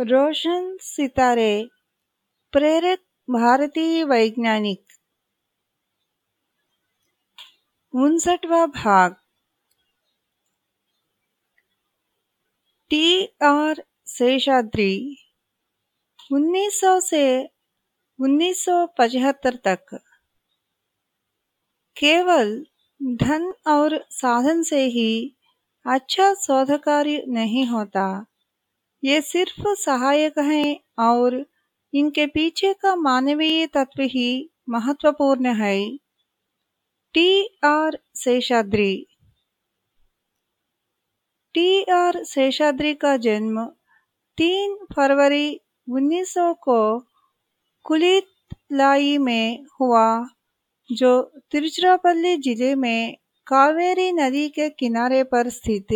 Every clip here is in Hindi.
रोशन सितारे, प्रेरक भारतीय वैज्ञानिक। उनसठवा भाग। टी आर शेषाद्री 1900 से 1975 तक। केवल धन और साधन से ही अच्छा शोध कार्य नहीं होता। ये सिर्फ़ सहायक हैं और इनके पीछे का मानवीय तत्व ही महत्वपूर्ण है। T R Seshadri. T R Seshadri का जन्म 3 फरवरी 1900 को कुलितलाई में हुआ, जो तिरुचिरापल्ली ज़िले में कावेरी नदी के किनारे पर स्थित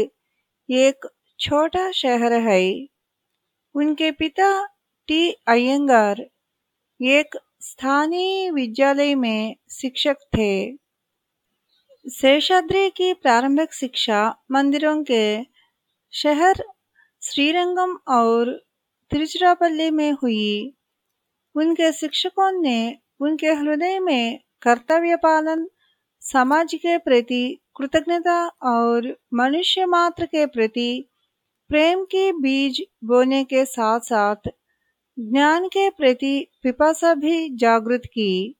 एक छोटा शहर है। उनके पिता टी. अयंगार एक स्थानीय विद्यालय में शिक्षक थे। शेषाद्री की प्रारंभिक शिक्षा मंदिरों के शहर श्रीरंगम और तिरुचिरापल्ली में हुई। उनके शिक्षकों ने उनके हृदय में कर्तव्य पालन, समाज के प्रति कृतज्ञता और मनुष्य मात्र के प्रति प्रेम के बीज बोने के साथ साथ ज्ञान के प्रति पिपासा भी जागृत की।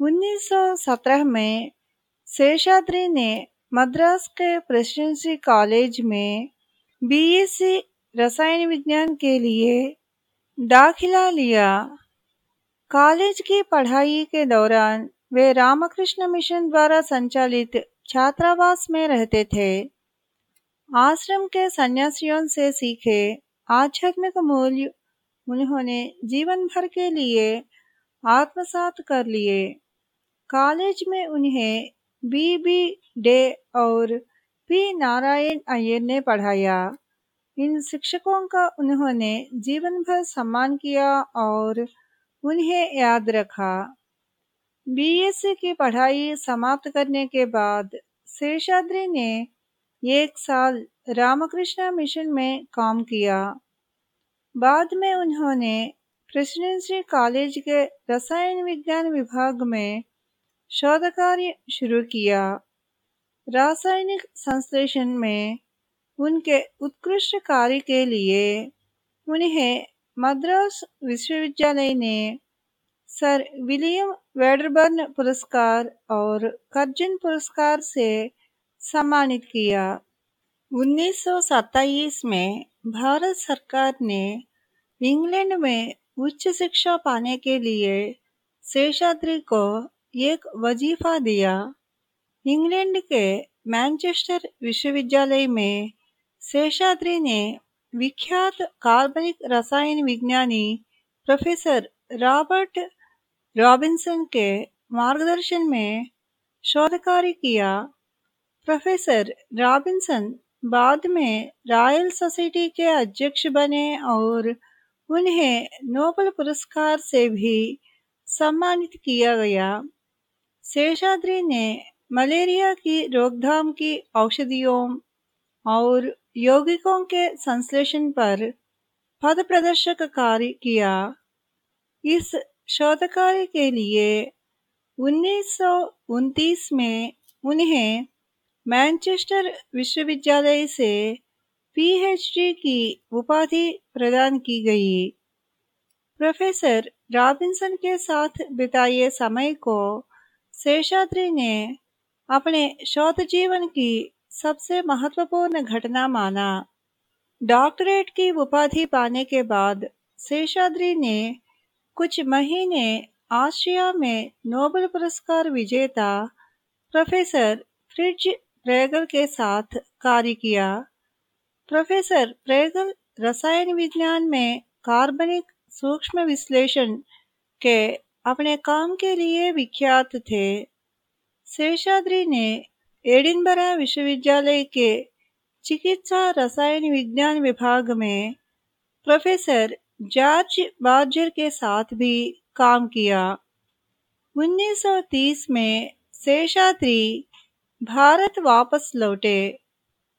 1917 में शेषाद्री ने मद्रास के प्रेसिडेंसी कॉलेज में बीएससी रसायन विज्ञान के लिए दाखिला लिया। कॉलेज की पढ़ाई के दौरान वे रामकृष्ण मिशन द्वारा संचालित छात्रावास में रहते थे। आश्रम के सन्यासियों से सीखे आध्यात्मिक मूल्य उन्होंने जीवन भर के लिए आत्मसात कर लिए। कॉलेज में उन्हें बी बी डे और पी नारायण अय्यर ने पढ़ाया। इन शिक्षकों का उन्होंने जीवन भर सम्मान किया और उन्हें याद रखा। बीएससी की पढ़ाई समाप्त करने के बाद शेषाद्री ने एक साल रामकृष्ण मिशन में काम किया। बाद में उन्होंने प्रेसिडेंसी कॉलेज के रसायन विज्ञान विभाग में शोध कार्य शुरू किया। रासायनिक संश्लेषण में उनके उत्कृष्ट कार्य के लिए उन्हें मद्रास विश्वविद्यालय ने सर विलियम वेडरबर्न पुरस्कार और कर्जन पुरस्कार से सम्मानित किया। 1927 में भारत सरकार ने इंग्लैंड में उच्च शिक्षा पाने के लिए शेषाद्री को एक वजीफा दिया। इंग्लैंड के मैनचेस्टर विश्वविद्यालय में शेषाद्री ने विख्यात कार्बनिक रसायन विज्ञानी प्रोफेसर रॉबर्ट रॉबिन्सन के मार्गदर्शन में शोध कार्य किया। प्रोफेसर रॉबिन्सन बाद में रॉयल सोसाइटी के अध्यक्ष बने और उन्हें नोबल पुरस्कार से भी सम्मानित किया गया। शेषाद्री ने मलेरिया की रोकथाम की औषधियों और यौगिकों के संश्लेषण पर पद प्रदर्शक कार्य किया। इस शोध कार्य के लिए उन्नीस में उन्हें मैनचेस्टर विश्वविद्यालय से पीएचडी की उपाधि प्रदान की गई। प्रोफेसर रॉबिन्सन के साथ बिताए समय को शेषाद्री ने अपने शोध जीवन की सबसे महत्वपूर्ण घटना माना। डॉक्टरेट की उपाधि पाने के बाद शेषाद्री ने कुछ महीने आस्ट्रिया में नोबेल पुरस्कार विजेता प्रोफेसर फ्रिज प्रेगल के साथ कार्य किया। प्रोफेसर प्रेगल रसायन विज्ञान में कार्बनिक सूक्ष्म विश्लेषण के अपने काम के लिए विख्यात थे। शेषाद्री ने एडिनबरा विश्वविद्यालय के चिकित्सा रसायन विज्ञान विभाग में प्रोफेसर जॉर्ज बार्जर के साथ भी काम किया। 1930 में शेषाद्री भारत वापस लौटे।